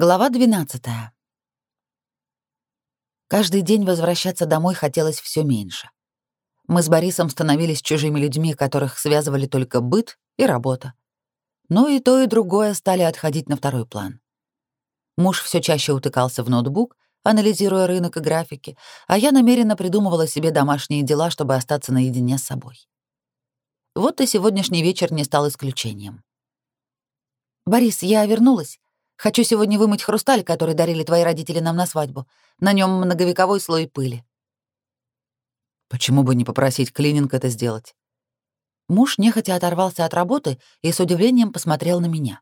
Глава 12. Каждый день возвращаться домой хотелось все меньше. Мы с Борисом становились чужими людьми, которых связывали только быт и работа. Но и то, и другое стали отходить на второй план. Муж все чаще утыкался в ноутбук, анализируя рынок и графики, а я намеренно придумывала себе домашние дела, чтобы остаться наедине с собой. Вот и сегодняшний вечер не стал исключением. «Борис, я вернулась. Хочу сегодня вымыть хрусталь, который дарили твои родители нам на свадьбу. На нем многовековой слой пыли. Почему бы не попросить клининг это сделать? Муж нехотя оторвался от работы и с удивлением посмотрел на меня.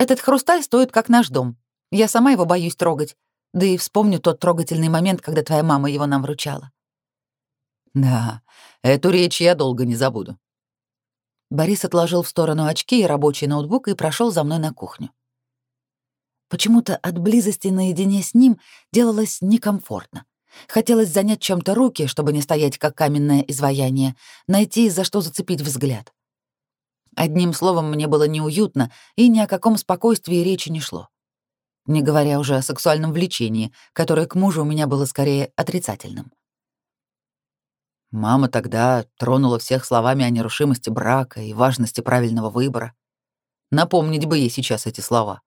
Этот хрусталь стоит как наш дом. Я сама его боюсь трогать. Да и вспомню тот трогательный момент, когда твоя мама его нам вручала. Да, эту речь я долго не забуду. Борис отложил в сторону очки и рабочий ноутбук и прошел за мной на кухню. Почему-то от близости наедине с ним делалось некомфортно. Хотелось занять чем-то руки, чтобы не стоять как каменное изваяние, найти, за что зацепить взгляд. Одним словом, мне было неуютно, и ни о каком спокойствии речи не шло. Не говоря уже о сексуальном влечении, которое к мужу у меня было скорее отрицательным. Мама тогда тронула всех словами о нерушимости брака и важности правильного выбора. Напомнить бы ей сейчас эти слова.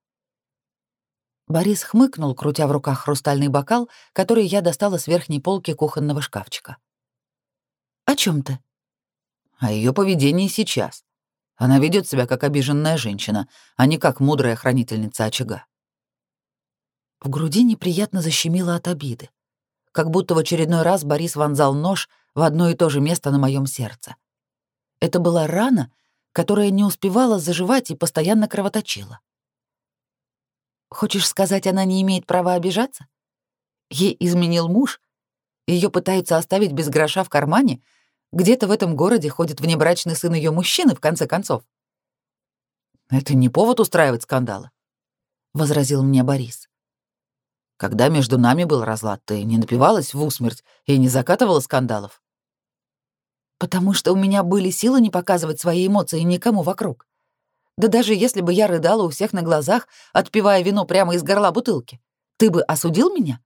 Борис хмыкнул, крутя в руках хрустальный бокал, который я достала с верхней полки кухонного шкафчика. «О чем ты?» «О ее поведении сейчас. Она ведет себя как обиженная женщина, а не как мудрая хранительница очага». В груди неприятно защемило от обиды. Как будто в очередной раз Борис вонзал нож в одно и то же место на моем сердце. Это была рана, которая не успевала заживать и постоянно кровоточила. Хочешь сказать, она не имеет права обижаться? Ей изменил муж? Ее пытаются оставить без гроша в кармане? Где-то в этом городе ходит внебрачный сын ее мужчины, в конце концов. Это не повод устраивать скандалы, возразил мне Борис. Когда между нами был разлад, ты не напивалась в усмерть и не закатывала скандалов. Потому что у меня были силы не показывать свои эмоции никому вокруг. Да даже если бы я рыдала у всех на глазах, отпивая вино прямо из горла бутылки, ты бы осудил меня?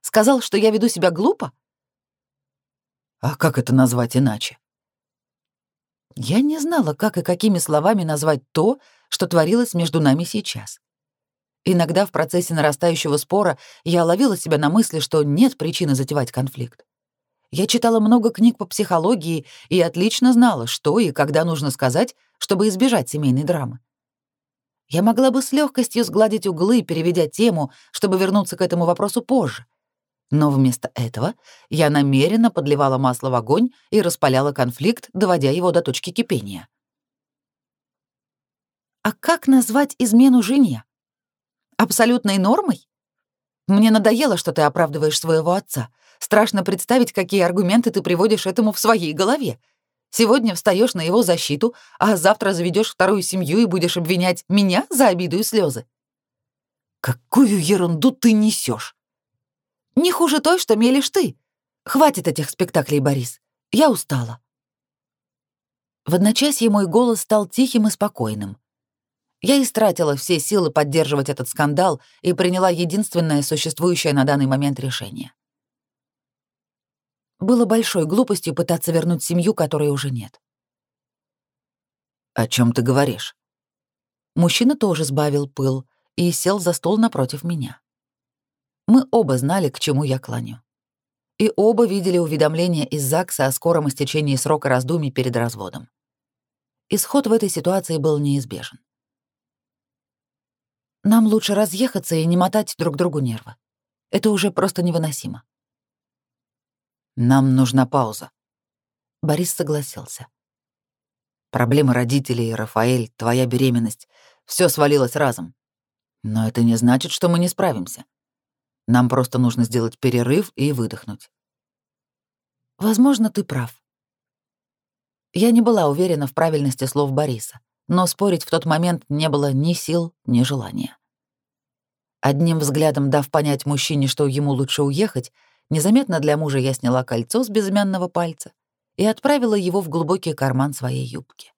Сказал, что я веду себя глупо? А как это назвать иначе? Я не знала, как и какими словами назвать то, что творилось между нами сейчас. Иногда в процессе нарастающего спора я ловила себя на мысли, что нет причины затевать конфликт. Я читала много книг по психологии и отлично знала, что и когда нужно сказать, чтобы избежать семейной драмы. Я могла бы с легкостью сгладить углы, переведя тему, чтобы вернуться к этому вопросу позже. Но вместо этого я намеренно подливала масло в огонь и распаляла конфликт, доводя его до точки кипения. А как назвать измену жене? Абсолютной нормой? Мне надоело, что ты оправдываешь своего отца. Страшно представить, какие аргументы ты приводишь этому в своей голове. Сегодня встаешь на его защиту, а завтра заведешь вторую семью и будешь обвинять меня за обиду и слезы. Какую ерунду ты несешь? Не хуже той, что мелешь ты. Хватит этих спектаклей, Борис. Я устала. В одночасье мой голос стал тихим и спокойным. Я истратила все силы поддерживать этот скандал и приняла единственное существующее на данный момент решение. Было большой глупостью пытаться вернуть семью, которой уже нет. «О чем ты говоришь?» Мужчина тоже сбавил пыл и сел за стол напротив меня. Мы оба знали, к чему я клоню. И оба видели уведомление из ЗАГСа о скором истечении срока раздумий перед разводом. Исход в этой ситуации был неизбежен. Нам лучше разъехаться и не мотать друг другу нервы. Это уже просто невыносимо. Нам нужна пауза. Борис согласился. Проблемы родителей, Рафаэль, твоя беременность — все свалилось разом. Но это не значит, что мы не справимся. Нам просто нужно сделать перерыв и выдохнуть. Возможно, ты прав. Я не была уверена в правильности слов Бориса, но спорить в тот момент не было ни сил, ни желания. Одним взглядом дав понять мужчине, что ему лучше уехать, Незаметно для мужа я сняла кольцо с безымянного пальца и отправила его в глубокий карман своей юбки.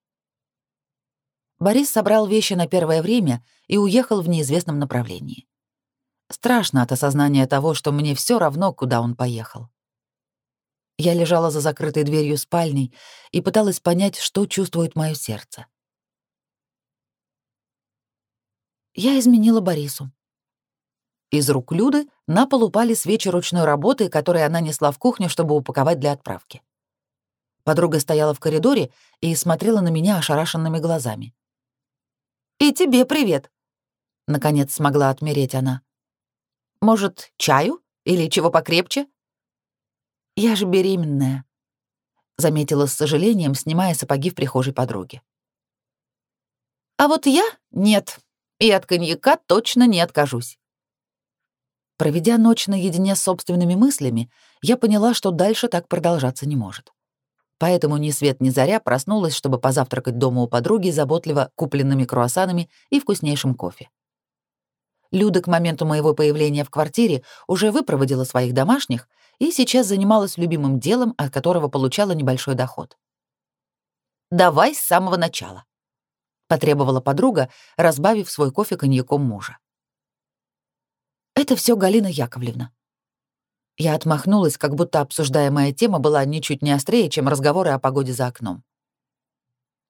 Борис собрал вещи на первое время и уехал в неизвестном направлении. Страшно от осознания того, что мне все равно, куда он поехал. Я лежала за закрытой дверью спальни и пыталась понять, что чувствует мое сердце. Я изменила Борису. Из рук Люды на пол упали свечи ручной работы, которые она несла в кухню, чтобы упаковать для отправки. Подруга стояла в коридоре и смотрела на меня ошарашенными глазами. «И тебе привет!» — наконец смогла отмереть она. «Может, чаю? Или чего покрепче?» «Я же беременная», — заметила с сожалением, снимая сапоги в прихожей подруги. «А вот я — нет, и от коньяка точно не откажусь». Проведя ночь наедине с собственными мыслями, я поняла, что дальше так продолжаться не может. Поэтому ни свет ни заря проснулась, чтобы позавтракать дома у подруги заботливо купленными круассанами и вкуснейшим кофе. Люда к моменту моего появления в квартире уже выпроводила своих домашних и сейчас занималась любимым делом, от которого получала небольшой доход. «Давай с самого начала», — потребовала подруга, разбавив свой кофе коньяком мужа. Это все Галина Яковлевна. Я отмахнулась, как будто обсуждаемая тема была ничуть не острее, чем разговоры о погоде за окном.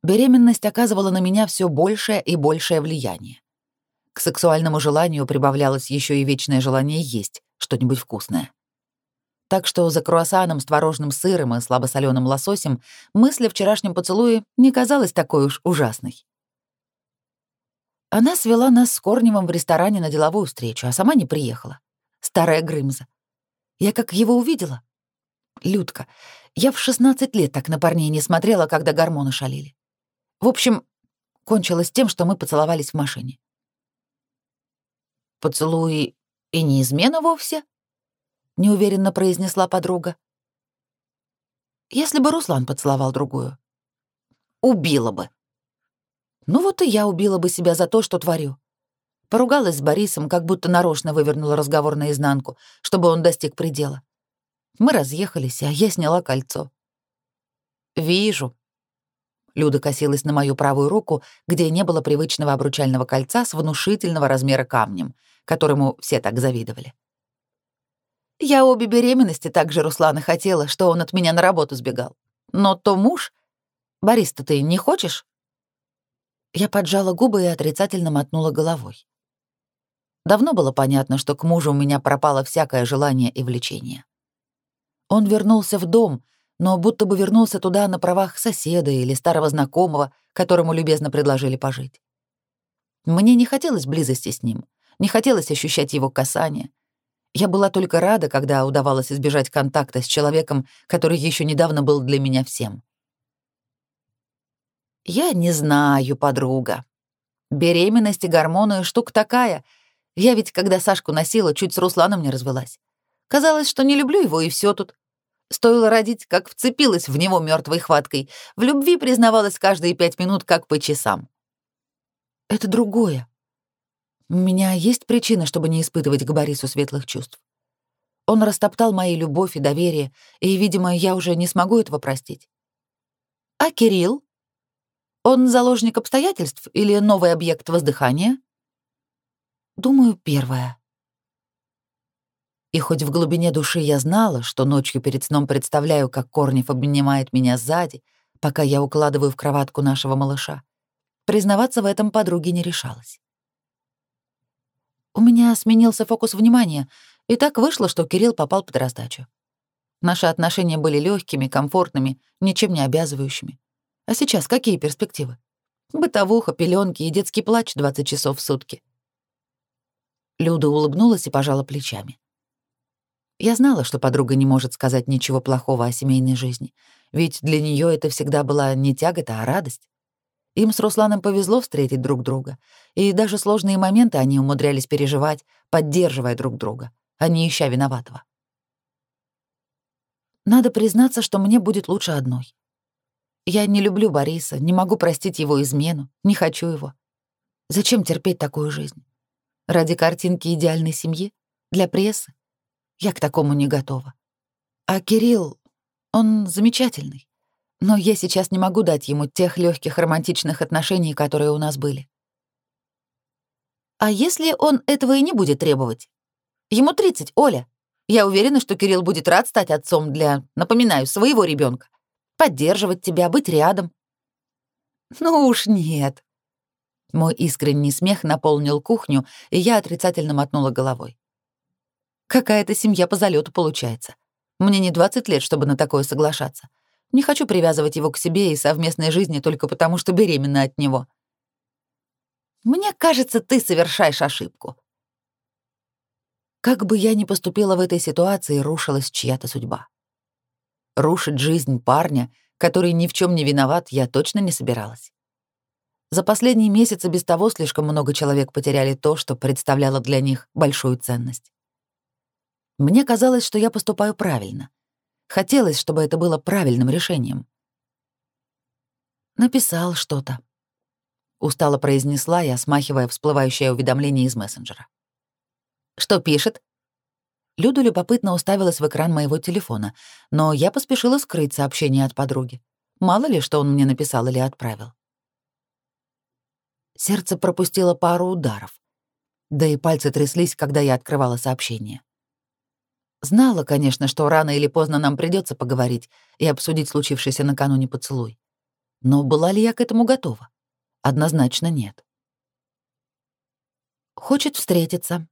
Беременность оказывала на меня все большее и большее влияние. К сексуальному желанию прибавлялось еще и вечное желание есть что-нибудь вкусное. Так что за круассаном с творожным сыром и слабосоленым лососем мысль о вчерашнем поцелуе не казалась такой уж ужасной. Она свела нас с Корневым в ресторане на деловую встречу, а сама не приехала. Старая Грымза. Я как его увидела. Людка, я в 16 лет так на парней не смотрела, когда гормоны шалили. В общем, кончилось тем, что мы поцеловались в машине. «Поцелуй и не измена вовсе?» — неуверенно произнесла подруга. «Если бы Руслан поцеловал другую, убила бы», ну вот и я убила бы себя за то, что творю. Поругалась с Борисом, как будто нарочно вывернула разговор наизнанку, чтобы он достиг предела. Мы разъехались, а я сняла кольцо. «Вижу». Люда косилась на мою правую руку, где не было привычного обручального кольца с внушительного размера камнем, которому все так завидовали. Я обе беременности так же Руслана хотела, что он от меня на работу сбегал. Но то муж... Борис-то ты не хочешь? Я поджала губы и отрицательно мотнула головой. Давно было понятно, что к мужу у меня пропало всякое желание и влечение. Он вернулся в дом, но будто бы вернулся туда на правах соседа или старого знакомого, которому любезно предложили пожить. Мне не хотелось близости с ним, не хотелось ощущать его касание. Я была только рада, когда удавалось избежать контакта с человеком, который еще недавно был для меня всем. «Я не знаю, подруга. Беременность и гормоны — штука такая. Я ведь, когда Сашку носила, чуть с Русланом не развелась. Казалось, что не люблю его, и все тут. Стоило родить, как вцепилась в него мертвой хваткой. В любви признавалась каждые пять минут, как по часам. Это другое. У меня есть причина, чтобы не испытывать к Борису светлых чувств. Он растоптал мои любовь и доверие, и, видимо, я уже не смогу этого простить. А Кирилл? Он заложник обстоятельств или новый объект воздыхания? Думаю, первое. И хоть в глубине души я знала, что ночью перед сном представляю, как Корнев обнимает меня сзади, пока я укладываю в кроватку нашего малыша, признаваться в этом подруге не решалась. У меня сменился фокус внимания, и так вышло, что Кирилл попал под раздачу. Наши отношения были легкими, комфортными, ничем не обязывающими. А сейчас какие перспективы? Бытовуха, пеленки и детский плач 20 часов в сутки. Люда улыбнулась и пожала плечами. Я знала, что подруга не может сказать ничего плохого о семейной жизни, ведь для нее это всегда была не тягота, а радость. Им с Русланом повезло встретить друг друга, и даже сложные моменты они умудрялись переживать, поддерживая друг друга, а не ища виноватого. Надо признаться, что мне будет лучше одной. Я не люблю Бориса, не могу простить его измену, не хочу его. Зачем терпеть такую жизнь? Ради картинки идеальной семьи? Для прессы? Я к такому не готова. А Кирилл, он замечательный. Но я сейчас не могу дать ему тех легких романтичных отношений, которые у нас были. А если он этого и не будет требовать? Ему 30, Оля. Я уверена, что Кирилл будет рад стать отцом для, напоминаю, своего ребенка. Поддерживать тебя, быть рядом. Ну уж нет. Мой искренний смех наполнил кухню, и я отрицательно мотнула головой. Какая-то семья по залету получается. Мне не 20 лет, чтобы на такое соглашаться. Не хочу привязывать его к себе и совместной жизни только потому, что беременна от него. Мне кажется, ты совершаешь ошибку. Как бы я ни поступила в этой ситуации, рушилась чья-то судьба. Рушить жизнь парня, который ни в чем не виноват, я точно не собиралась. За последние месяцы без того слишком много человек потеряли то, что представляло для них большую ценность. Мне казалось, что я поступаю правильно. Хотелось, чтобы это было правильным решением. Написал что-то. Устало произнесла я, смахивая всплывающее уведомление из мессенджера. «Что пишет?» Люда любопытно уставилась в экран моего телефона, но я поспешила скрыть сообщение от подруги. Мало ли, что он мне написал или отправил. Сердце пропустило пару ударов. Да и пальцы тряслись, когда я открывала сообщение. Знала, конечно, что рано или поздно нам придется поговорить и обсудить случившийся накануне поцелуй. Но была ли я к этому готова? Однозначно нет. «Хочет встретиться», —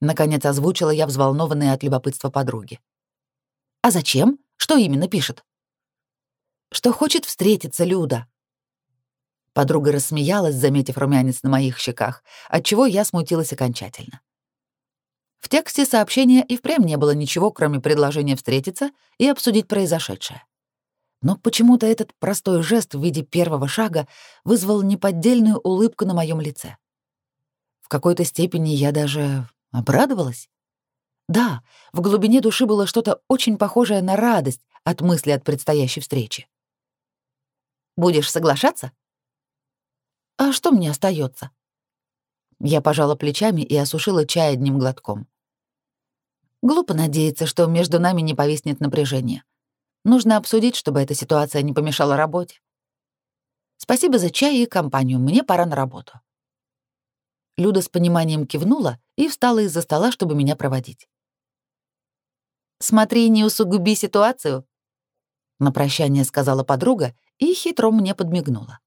наконец озвучила я взволнованная от любопытства подруги. «А зачем? Что именно пишет?» «Что хочет встретиться, Люда». Подруга рассмеялась, заметив румянец на моих щеках, отчего я смутилась окончательно. В тексте сообщения и впрямь не было ничего, кроме предложения встретиться и обсудить произошедшее. Но почему-то этот простой жест в виде первого шага вызвал неподдельную улыбку на моем лице. В какой-то степени я даже обрадовалась. Да, в глубине души было что-то очень похожее на радость от мысли от предстоящей встречи. «Будешь соглашаться?» «А что мне остается? Я пожала плечами и осушила чай одним глотком. Глупо надеяться, что между нами не повиснет напряжение. Нужно обсудить, чтобы эта ситуация не помешала работе. Спасибо за чай и компанию, мне пора на работу. Люда с пониманием кивнула и встала из-за стола, чтобы меня проводить. «Смотри, не усугуби ситуацию», — на прощание сказала подруга и хитро мне подмигнула.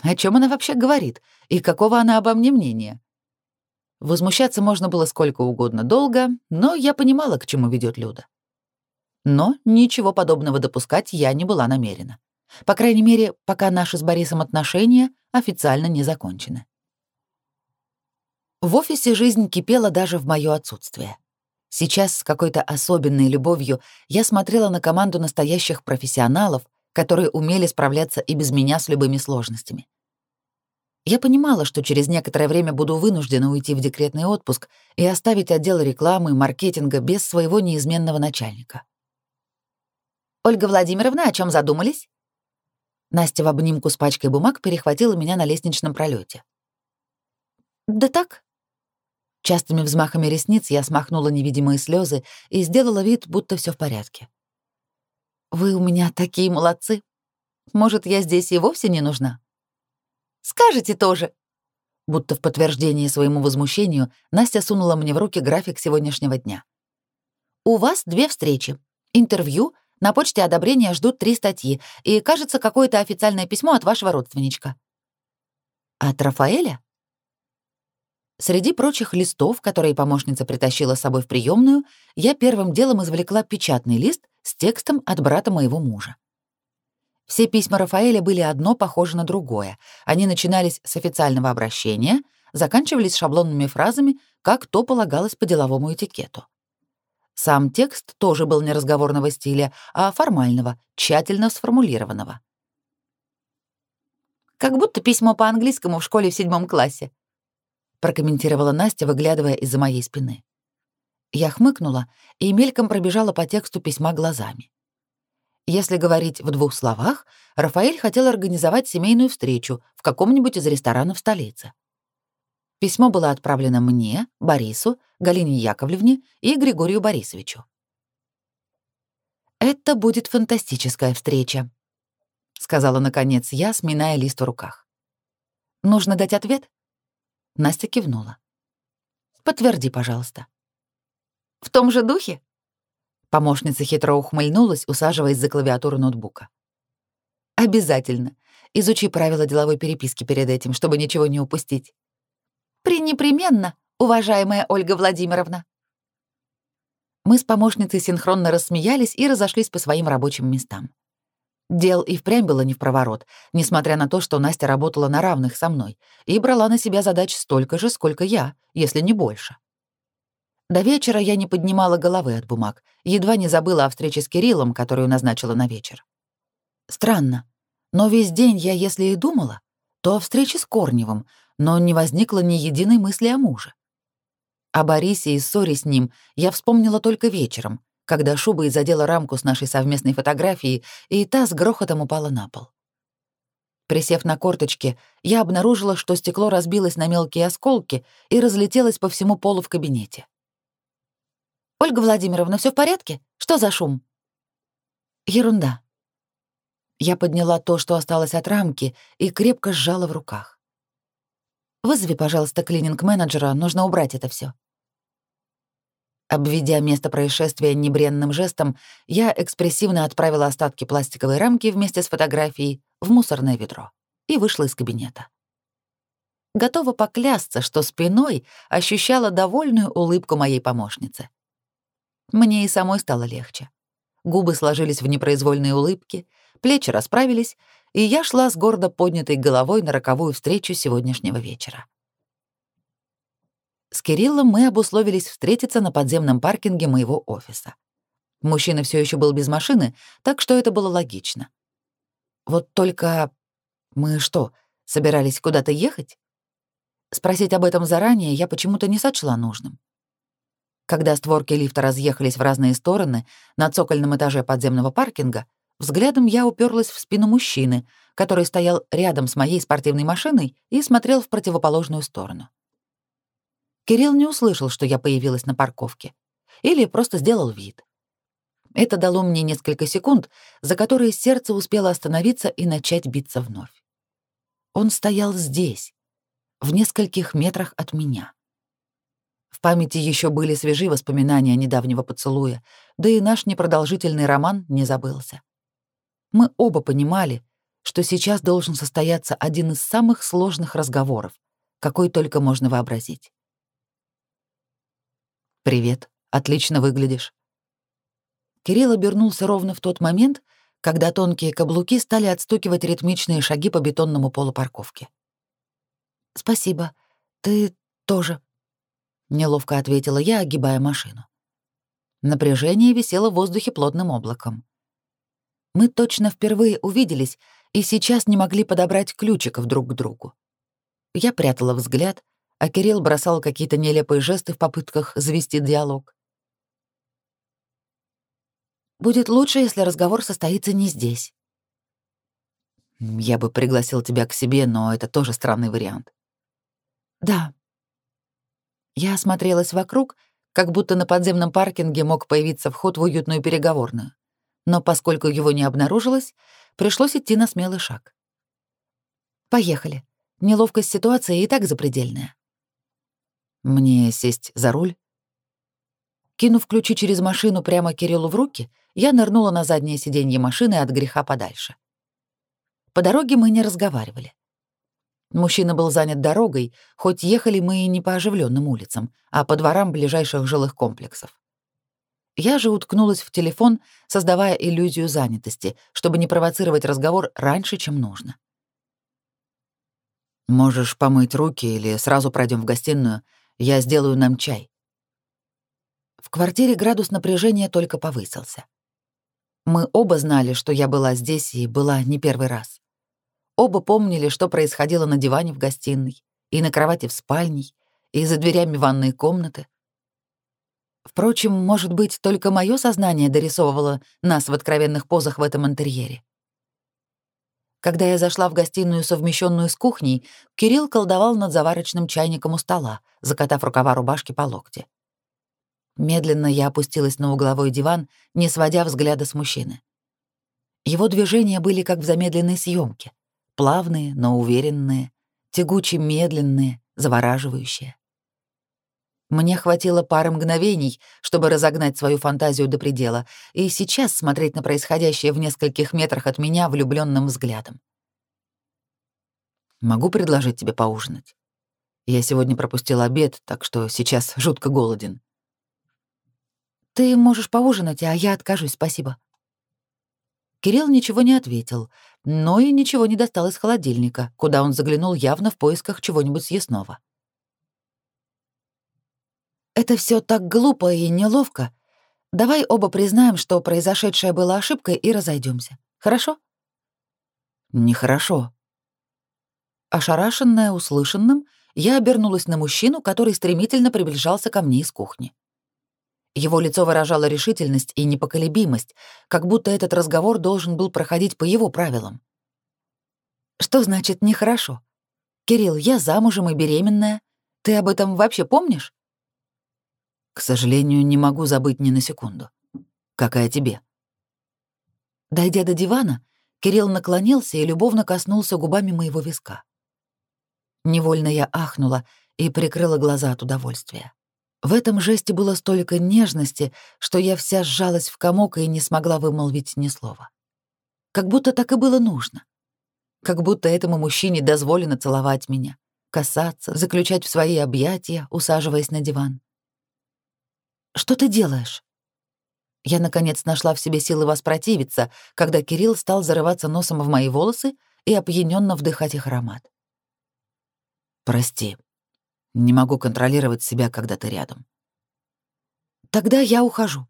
О чем она вообще говорит? И какого она обо мне мнения? Возмущаться можно было сколько угодно долго, но я понимала, к чему ведет Люда. Но ничего подобного допускать я не была намерена. По крайней мере, пока наши с Борисом отношения официально не закончены. В офисе жизнь кипела даже в моё отсутствие. Сейчас с какой-то особенной любовью я смотрела на команду настоящих профессионалов, которые умели справляться и без меня с любыми сложностями. Я понимала, что через некоторое время буду вынуждена уйти в декретный отпуск и оставить отдел рекламы и маркетинга без своего неизменного начальника. «Ольга Владимировна, о чем задумались?» Настя в обнимку с пачкой бумаг перехватила меня на лестничном пролете. «Да так». Частыми взмахами ресниц я смахнула невидимые слезы и сделала вид, будто все в порядке. «Вы у меня такие молодцы. Может, я здесь и вовсе не нужна?» Скажете тоже». Будто в подтверждение своему возмущению Настя сунула мне в руки график сегодняшнего дня. «У вас две встречи. Интервью, на почте одобрения ждут три статьи, и, кажется, какое-то официальное письмо от вашего родственничка». «От Рафаэля?» Среди прочих листов, которые помощница притащила с собой в приемную, я первым делом извлекла печатный лист с текстом от брата моего мужа. Все письма Рафаэля были одно похоже на другое. Они начинались с официального обращения, заканчивались шаблонными фразами, как то полагалось по деловому этикету. Сам текст тоже был не разговорного стиля, а формального, тщательно сформулированного. «Как будто письмо по английскому в школе в седьмом классе», прокомментировала Настя, выглядывая из-за моей спины. Я хмыкнула и мельком пробежала по тексту письма глазами. Если говорить в двух словах, Рафаэль хотел организовать семейную встречу в каком-нибудь из ресторанов столицы. Письмо было отправлено мне, Борису, Галине Яковлевне и Григорию Борисовичу. Это будет фантастическая встреча, сказала наконец я, сминая лист в руках. Нужно дать ответ? Настя кивнула. Подтверди, пожалуйста. В том же духе? Помощница хитро ухмыльнулась, усаживаясь за клавиатуру ноутбука. Обязательно. Изучи правила деловой переписки перед этим, чтобы ничего не упустить. Пренепременно, уважаемая Ольга Владимировна. Мы с помощницей синхронно рассмеялись и разошлись по своим рабочим местам. Дел и впрямь было не в проворот, несмотря на то, что Настя работала на равных со мной и брала на себя задач столько же, сколько я, если не больше. До вечера я не поднимала головы от бумаг, едва не забыла о встрече с Кириллом, которую назначила на вечер. Странно, но весь день я, если и думала, то о встрече с Корневым, но не возникло ни единой мысли о муже. О Борисе и ссоре с ним я вспомнила только вечером, когда шуба задела рамку с нашей совместной фотографией, и та с грохотом упала на пол. Присев на корточки, я обнаружила, что стекло разбилось на мелкие осколки и разлетелось по всему полу в кабинете. «Ольга Владимировна, все в порядке? Что за шум?» «Ерунда». Я подняла то, что осталось от рамки, и крепко сжала в руках. «Вызови, пожалуйста, клининг-менеджера, нужно убрать это все. Обведя место происшествия небренным жестом, я экспрессивно отправила остатки пластиковой рамки вместе с фотографией в мусорное ведро и вышла из кабинета. Готова поклясться, что спиной ощущала довольную улыбку моей помощницы. Мне и самой стало легче. Губы сложились в непроизвольные улыбки, плечи расправились, и я шла с гордо поднятой головой на роковую встречу сегодняшнего вечера. С Кириллом мы обусловились встретиться на подземном паркинге моего офиса. Мужчина все еще был без машины, так что это было логично. Вот только мы что, собирались куда-то ехать? Спросить об этом заранее я почему-то не сочла нужным. Когда створки лифта разъехались в разные стороны на цокольном этаже подземного паркинга, взглядом я уперлась в спину мужчины, который стоял рядом с моей спортивной машиной и смотрел в противоположную сторону. Кирилл не услышал, что я появилась на парковке. Или просто сделал вид. Это дало мне несколько секунд, за которые сердце успело остановиться и начать биться вновь. Он стоял здесь, в нескольких метрах от меня. В памяти еще были свежие воспоминания недавнего поцелуя, да и наш непродолжительный роман не забылся. Мы оба понимали, что сейчас должен состояться один из самых сложных разговоров, какой только можно вообразить. «Привет, отлично выглядишь». Кирилл обернулся ровно в тот момент, когда тонкие каблуки стали отстукивать ритмичные шаги по бетонному полу парковки. «Спасибо. Ты тоже», — неловко ответила я, огибая машину. Напряжение висело в воздухе плотным облаком. Мы точно впервые увиделись и сейчас не могли подобрать ключиков друг к другу. Я прятала взгляд, а Кирилл бросал какие-то нелепые жесты в попытках завести диалог. «Будет лучше, если разговор состоится не здесь». «Я бы пригласил тебя к себе, но это тоже странный вариант». «Да». Я осмотрелась вокруг, как будто на подземном паркинге мог появиться вход в уютную переговорную. Но поскольку его не обнаружилось, пришлось идти на смелый шаг. «Поехали. Неловкость ситуации и так запредельная». Мне сесть за руль? Кинув ключи через машину прямо Кириллу в руки, я нырнула на заднее сиденье машины от греха подальше. По дороге мы не разговаривали. Мужчина был занят дорогой, хоть ехали мы и не по оживленным улицам, а по дворам ближайших жилых комплексов. Я же уткнулась в телефон, создавая иллюзию занятости, чтобы не провоцировать разговор раньше, чем нужно. «Можешь помыть руки или сразу пройдем в гостиную. Я сделаю нам чай». В квартире градус напряжения только повысился. Мы оба знали, что я была здесь и была не первый раз. Оба помнили, что происходило на диване в гостиной, и на кровати в спальне, и за дверями ванной комнаты. Впрочем, может быть, только мое сознание дорисовывало нас в откровенных позах в этом интерьере. Когда я зашла в гостиную, совмещенную с кухней, Кирилл колдовал над заварочным чайником у стола, закатав рукава рубашки по локте. Медленно я опустилась на угловой диван, не сводя взгляда с мужчины. Его движения были как в замедленной съемке, плавные, но уверенные, тягуче медленные, завораживающие. Мне хватило пары мгновений, чтобы разогнать свою фантазию до предела, и сейчас смотреть на происходящее в нескольких метрах от меня влюбленным взглядом. «Могу предложить тебе поужинать? Я сегодня пропустил обед, так что сейчас жутко голоден». «Ты можешь поужинать, а я откажусь, спасибо». Кирилл ничего не ответил, но и ничего не достал из холодильника, куда он заглянул явно в поисках чего-нибудь съестного. Это все так глупо и неловко. Давай оба признаем, что произошедшее было ошибкой, и разойдемся. Хорошо? Нехорошо. Ошарашенная услышанным, я обернулась на мужчину, который стремительно приближался ко мне из кухни. Его лицо выражало решительность и непоколебимость, как будто этот разговор должен был проходить по его правилам. «Что значит нехорошо? Кирилл, я замужем и беременная. Ты об этом вообще помнишь?» К сожалению, не могу забыть ни на секунду. Какая тебе? Дойдя до дивана, Кирилл наклонился и любовно коснулся губами моего виска. Невольно я ахнула и прикрыла глаза от удовольствия. В этом жесте было столько нежности, что я вся сжалась в комок и не смогла вымолвить ни слова. Как будто так и было нужно. Как будто этому мужчине дозволено целовать меня, касаться, заключать в свои объятия, усаживаясь на диван. Что ты делаешь?» Я, наконец, нашла в себе силы воспротивиться, когда Кирилл стал зарываться носом в мои волосы и опьяненно вдыхать их аромат. «Прости, не могу контролировать себя, когда ты рядом». «Тогда я ухожу».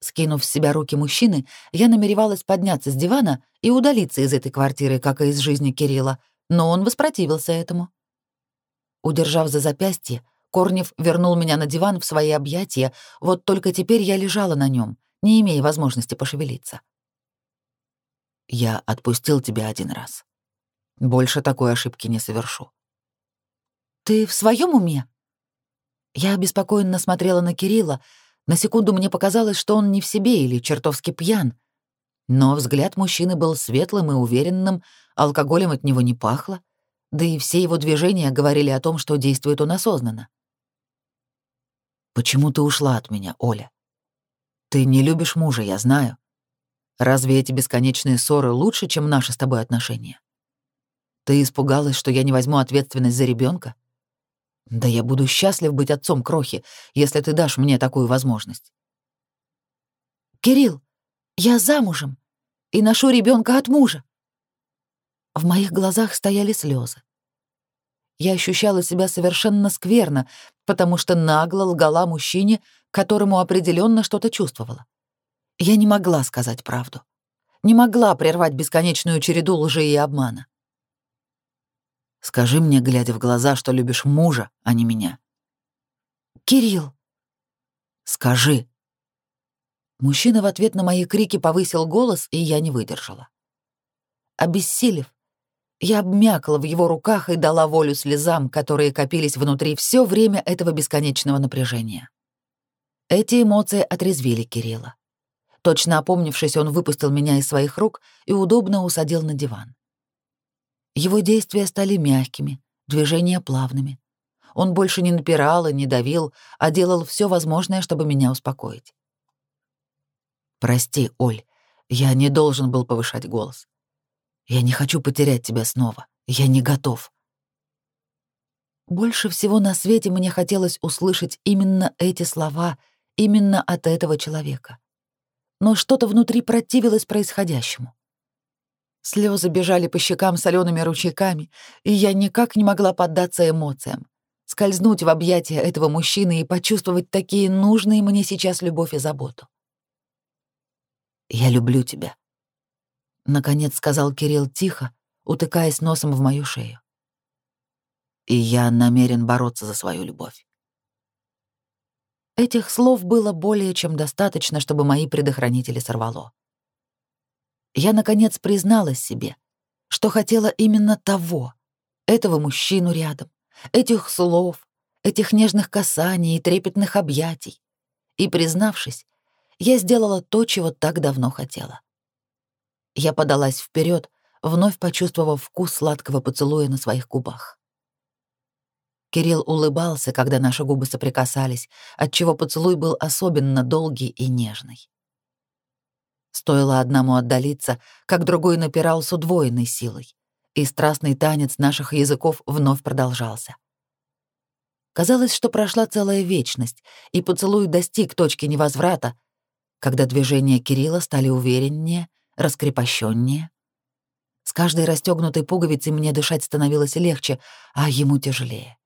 Скинув с себя руки мужчины, я намеревалась подняться с дивана и удалиться из этой квартиры, как и из жизни Кирилла, но он воспротивился этому. Удержав за запястье, Корнев вернул меня на диван в свои объятия, вот только теперь я лежала на нем, не имея возможности пошевелиться. Я отпустил тебя один раз. Больше такой ошибки не совершу. Ты в своем уме? Я обеспокоенно смотрела на Кирилла. На секунду мне показалось, что он не в себе или чертовски пьян. Но взгляд мужчины был светлым и уверенным, алкоголем от него не пахло, да и все его движения говорили о том, что действует он осознанно. Почему ты ушла от меня, Оля? Ты не любишь мужа, я знаю. Разве эти бесконечные ссоры лучше, чем наши с тобой отношения? Ты испугалась, что я не возьму ответственность за ребенка? Да я буду счастлив быть отцом крохи, если ты дашь мне такую возможность. Кирилл, я замужем и ношу ребенка от мужа. В моих глазах стояли слезы. Я ощущала себя совершенно скверно, потому что нагло лгала мужчине, которому определенно что-то чувствовала. Я не могла сказать правду. Не могла прервать бесконечную череду лжи и обмана. Скажи мне, глядя в глаза, что любишь мужа, а не меня. Кирилл. Скажи. Мужчина в ответ на мои крики повысил голос, и я не выдержала. Обессилев, я обмякла в его руках и дала волю слезам, которые копились внутри все время этого бесконечного напряжения. Эти эмоции отрезвили Кирилла. Точно опомнившись, он выпустил меня из своих рук и удобно усадил на диван. Его действия стали мягкими, движения плавными. Он больше не напирал и не давил, а делал все возможное, чтобы меня успокоить. «Прости, Оль, я не должен был повышать голос. Я не хочу потерять тебя снова. Я не готов. Больше всего на свете мне хотелось услышать именно эти слова, именно от этого человека. Но что-то внутри противилось происходящему. Слезы бежали по щекам солеными ручейками, и я никак не могла поддаться эмоциям, скользнуть в объятия этого мужчины и почувствовать такие нужные мне сейчас любовь и заботу. «Я люблю тебя», — наконец сказал Кирилл тихо, утыкаясь носом в мою шею. «И я намерен бороться за свою любовь». Этих слов было более чем достаточно, чтобы мои предохранители сорвало. Я, наконец, призналась себе, что хотела именно того, этого мужчину рядом, этих слов, этих нежных касаний и трепетных объятий, И, признавшись, я сделала то, чего так давно хотела. Я подалась вперед, вновь почувствовав вкус сладкого поцелуя на своих губах. Кирилл улыбался, когда наши губы соприкасались, отчего поцелуй был особенно долгий и нежный. Стоило одному отдалиться, как другой напирал с удвоенной силой, и страстный танец наших языков вновь продолжался. Казалось, что прошла целая вечность, и поцелуй достиг точки невозврата, когда движения Кирилла стали увереннее, раскрепощеннее. С каждой расстегнутой пуговицей мне дышать становилось легче, а ему тяжелее.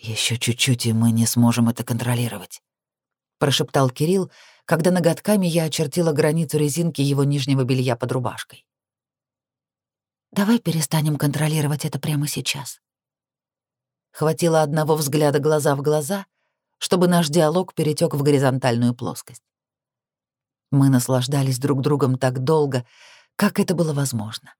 Еще чуть-чуть, и мы не сможем это контролировать», — прошептал Кирилл, когда ноготками я очертила границу резинки его нижнего белья под рубашкой. «Давай перестанем контролировать это прямо сейчас». Хватило одного взгляда глаза в глаза, чтобы наш диалог перетек в горизонтальную плоскость. Мы наслаждались друг другом так долго, как это было возможно.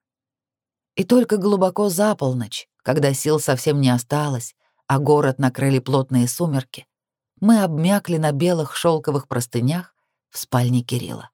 И только глубоко за полночь, когда сил совсем не осталось, а город накрыли плотные сумерки, мы обмякли на белых шелковых простынях в спальне Кирилла.